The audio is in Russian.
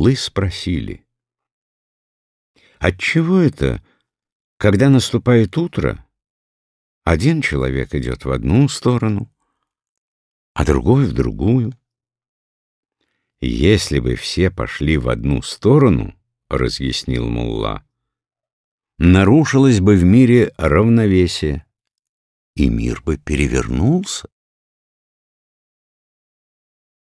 муллы спросили, «Отчего это, когда наступает утро, один человек идет в одну сторону, а другой в другую?» «Если бы все пошли в одну сторону, — разъяснил мулла, — нарушилось бы в мире равновесие, и мир бы перевернулся.